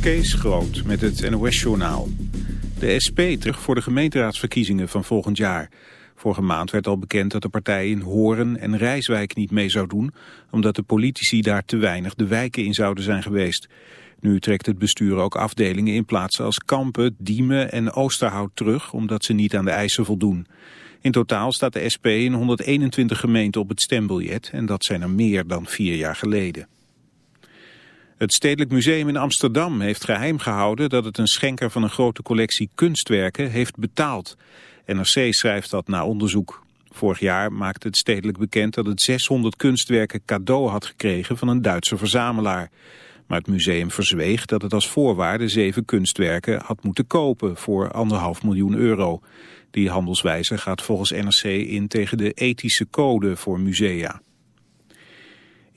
Kees Groot met het NOS-journaal. De SP terug voor de gemeenteraadsverkiezingen van volgend jaar. Vorige maand werd al bekend dat de partij in Horen en Rijswijk niet mee zou doen... omdat de politici daar te weinig de wijken in zouden zijn geweest. Nu trekt het bestuur ook afdelingen in plaatsen als Kampen, Diemen en Oosterhout terug... omdat ze niet aan de eisen voldoen. In totaal staat de SP in 121 gemeenten op het stembiljet... en dat zijn er meer dan vier jaar geleden. Het Stedelijk Museum in Amsterdam heeft geheim gehouden dat het een schenker van een grote collectie kunstwerken heeft betaald. NRC schrijft dat na onderzoek. Vorig jaar maakte het Stedelijk bekend dat het 600 kunstwerken cadeau had gekregen van een Duitse verzamelaar. Maar het museum verzweeg dat het als voorwaarde zeven kunstwerken had moeten kopen voor anderhalf miljoen euro. Die handelswijze gaat volgens NRC in tegen de ethische code voor musea.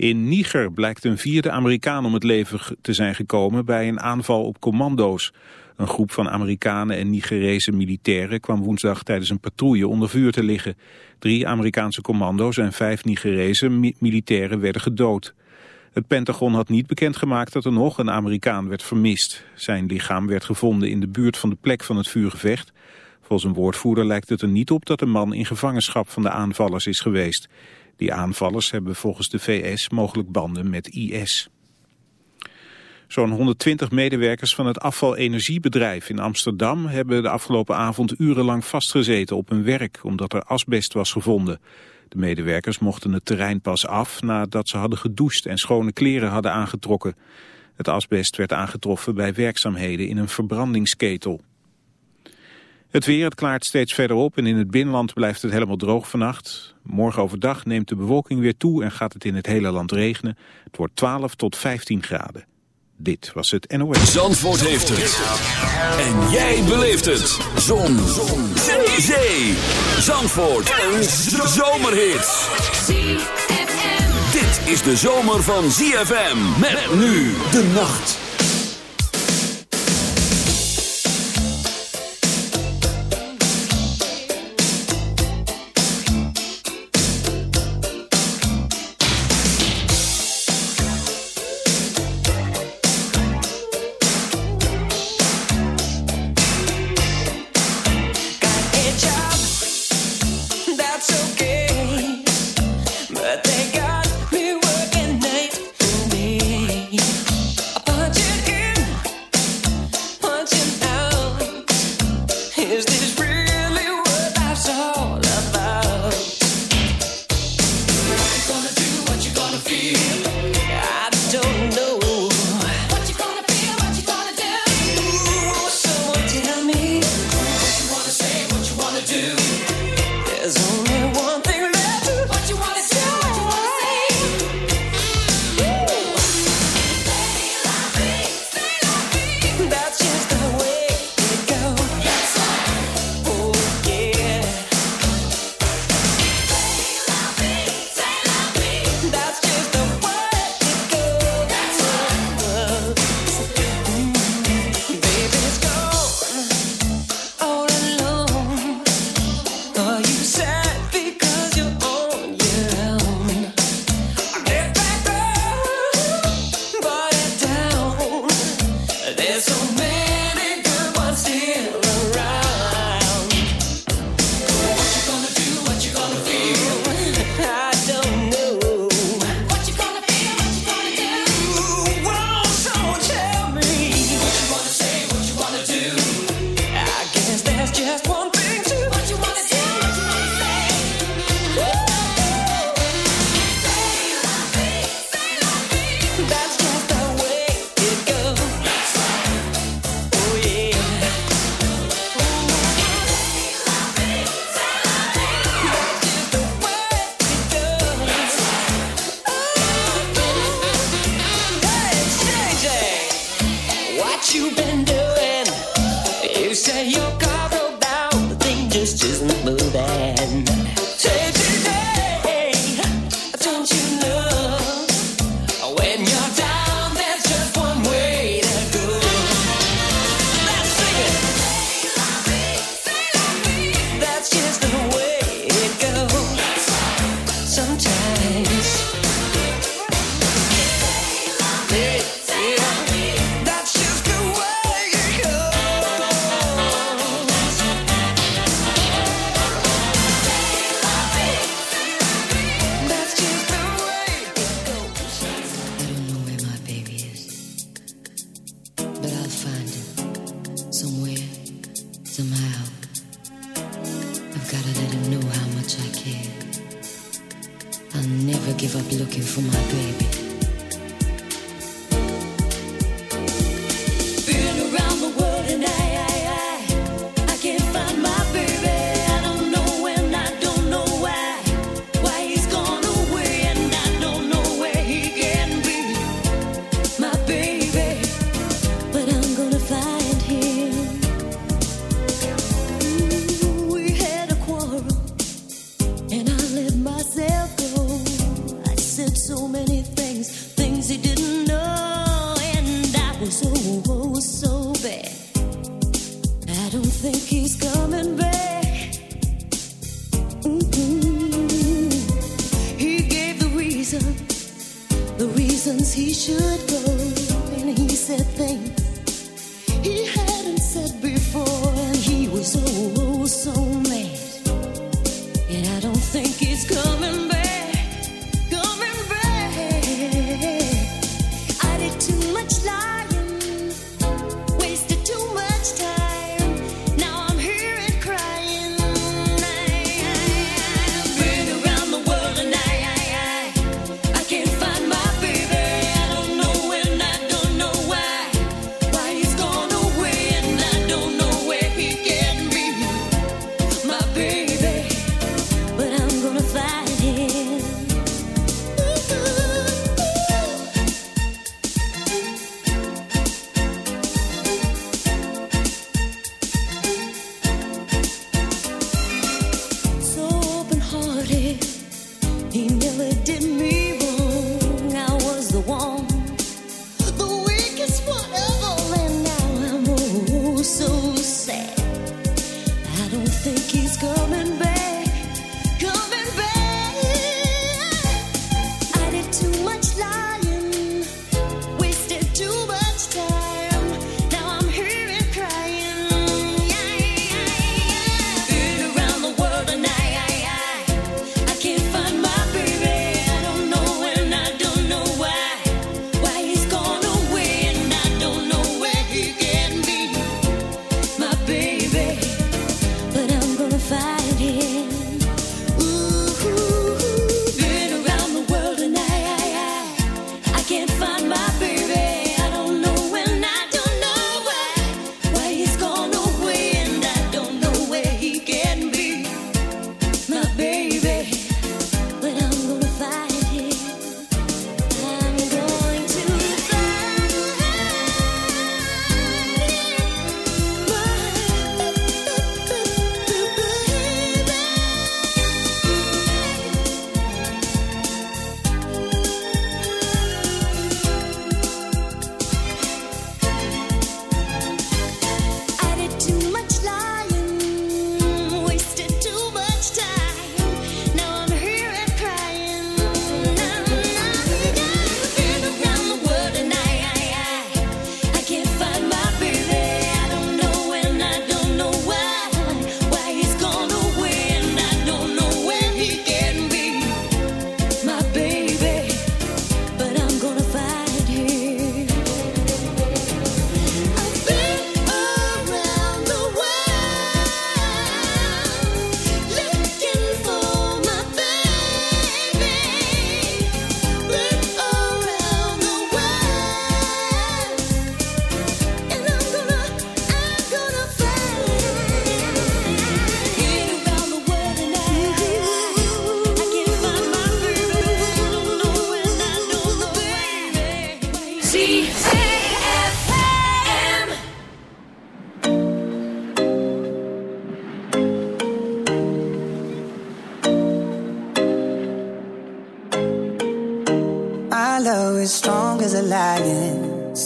In Niger blijkt een vierde Amerikaan om het leven te zijn gekomen bij een aanval op commando's. Een groep van Amerikanen en Nigerese militairen kwam woensdag tijdens een patrouille onder vuur te liggen. Drie Amerikaanse commando's en vijf Nigerese militairen werden gedood. Het Pentagon had niet bekendgemaakt dat er nog een Amerikaan werd vermist. Zijn lichaam werd gevonden in de buurt van de plek van het vuurgevecht. Volgens een woordvoerder lijkt het er niet op dat de man in gevangenschap van de aanvallers is geweest. Die aanvallers hebben volgens de VS mogelijk banden met IS. Zo'n 120 medewerkers van het afvalenergiebedrijf in Amsterdam hebben de afgelopen avond urenlang vastgezeten op hun werk omdat er asbest was gevonden. De medewerkers mochten het terrein pas af nadat ze hadden gedoucht en schone kleren hadden aangetrokken. Het asbest werd aangetroffen bij werkzaamheden in een verbrandingsketel. Het weer, het klaart steeds verder op en in het binnenland blijft het helemaal droog vannacht. Morgen overdag neemt de bewolking weer toe en gaat het in het hele land regenen. Het wordt 12 tot 15 graden. Dit was het NOS. Zandvoort heeft het. En jij beleeft het. Zon. Zon. Zee. Zandvoort. Een zomerhit. Dit is de zomer van ZFM. Met nu de nacht.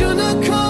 shouldn't have come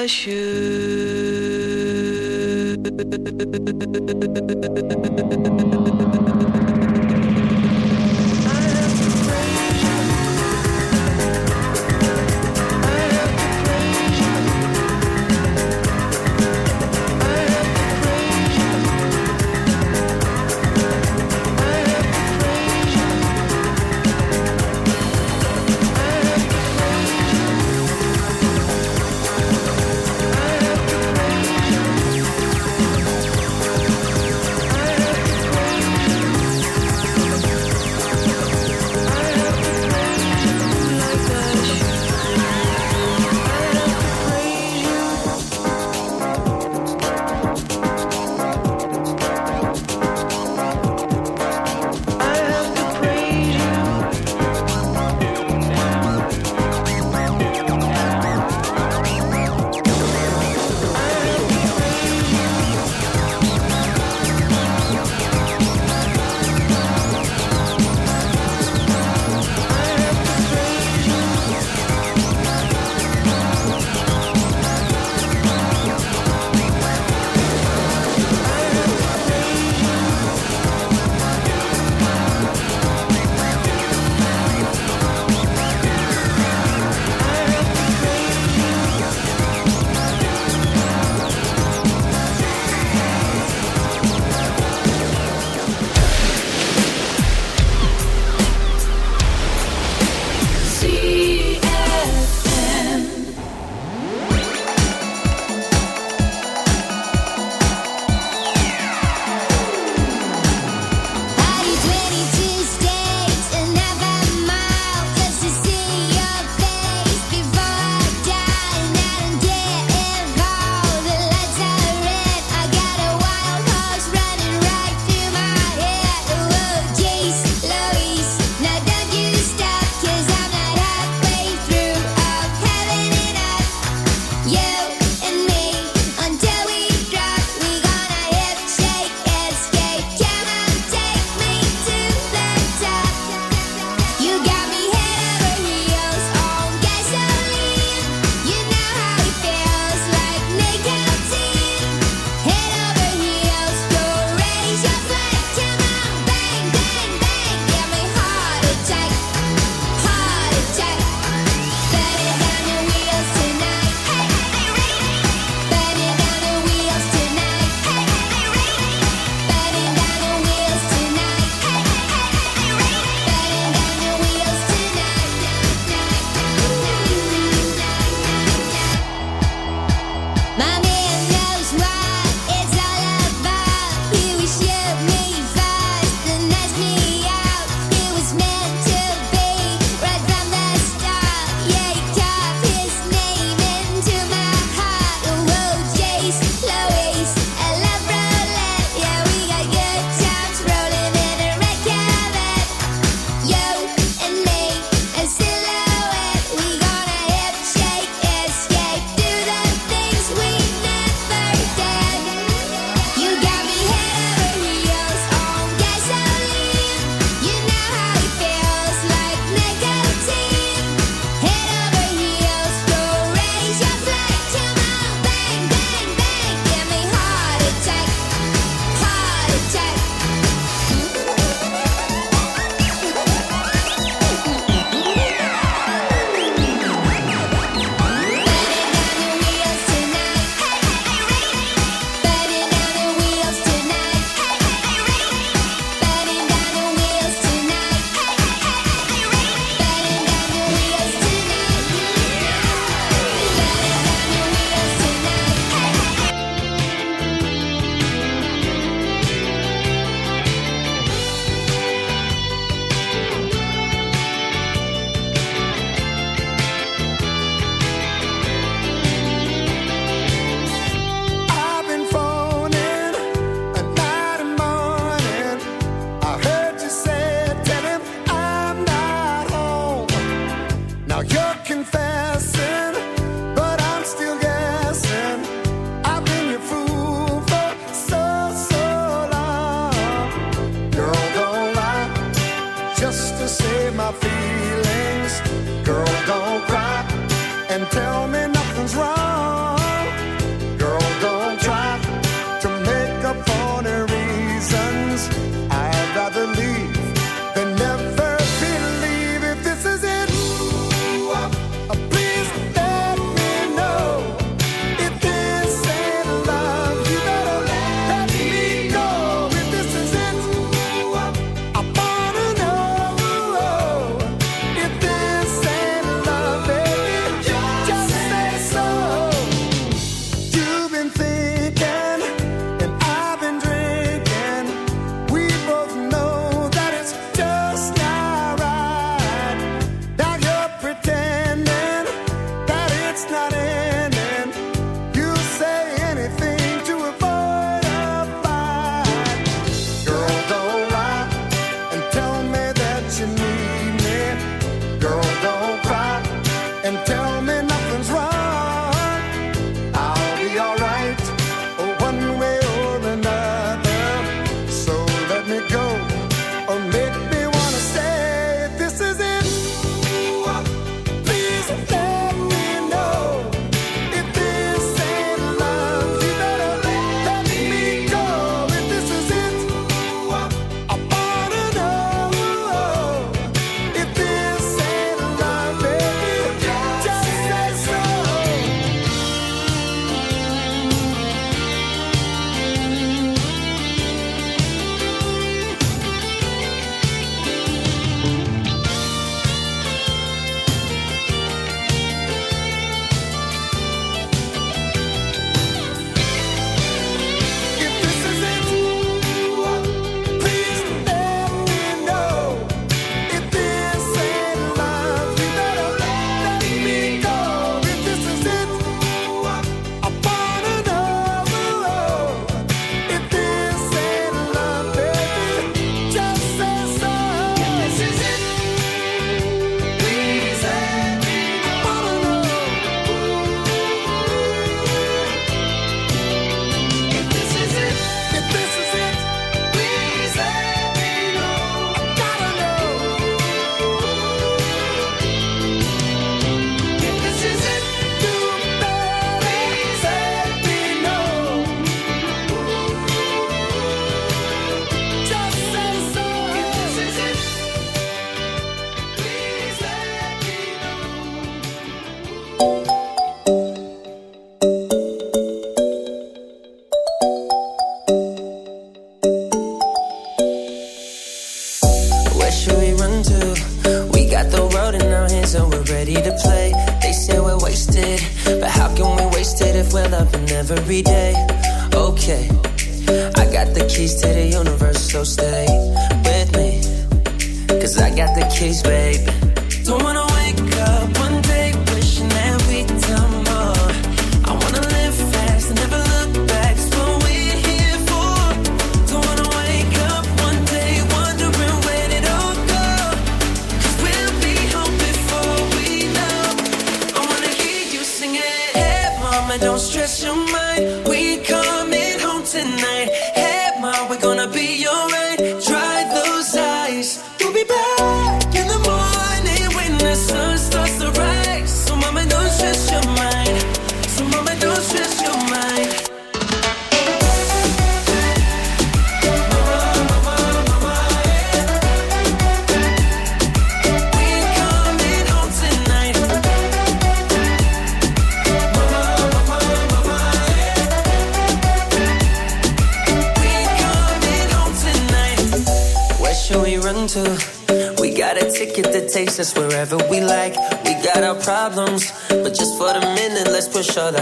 I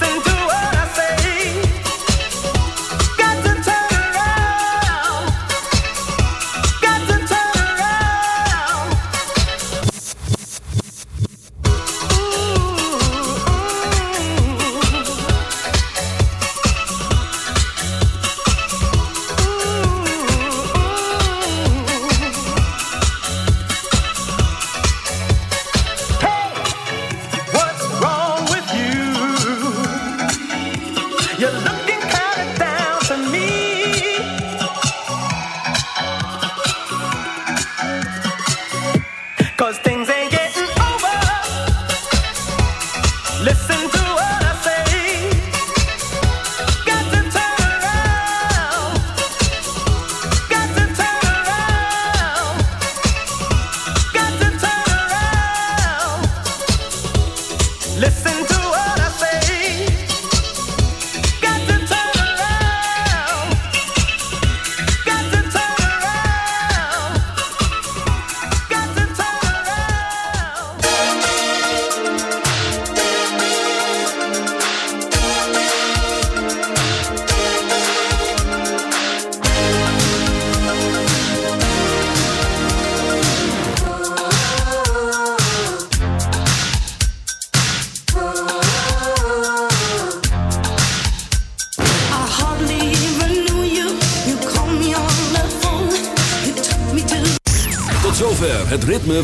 listen to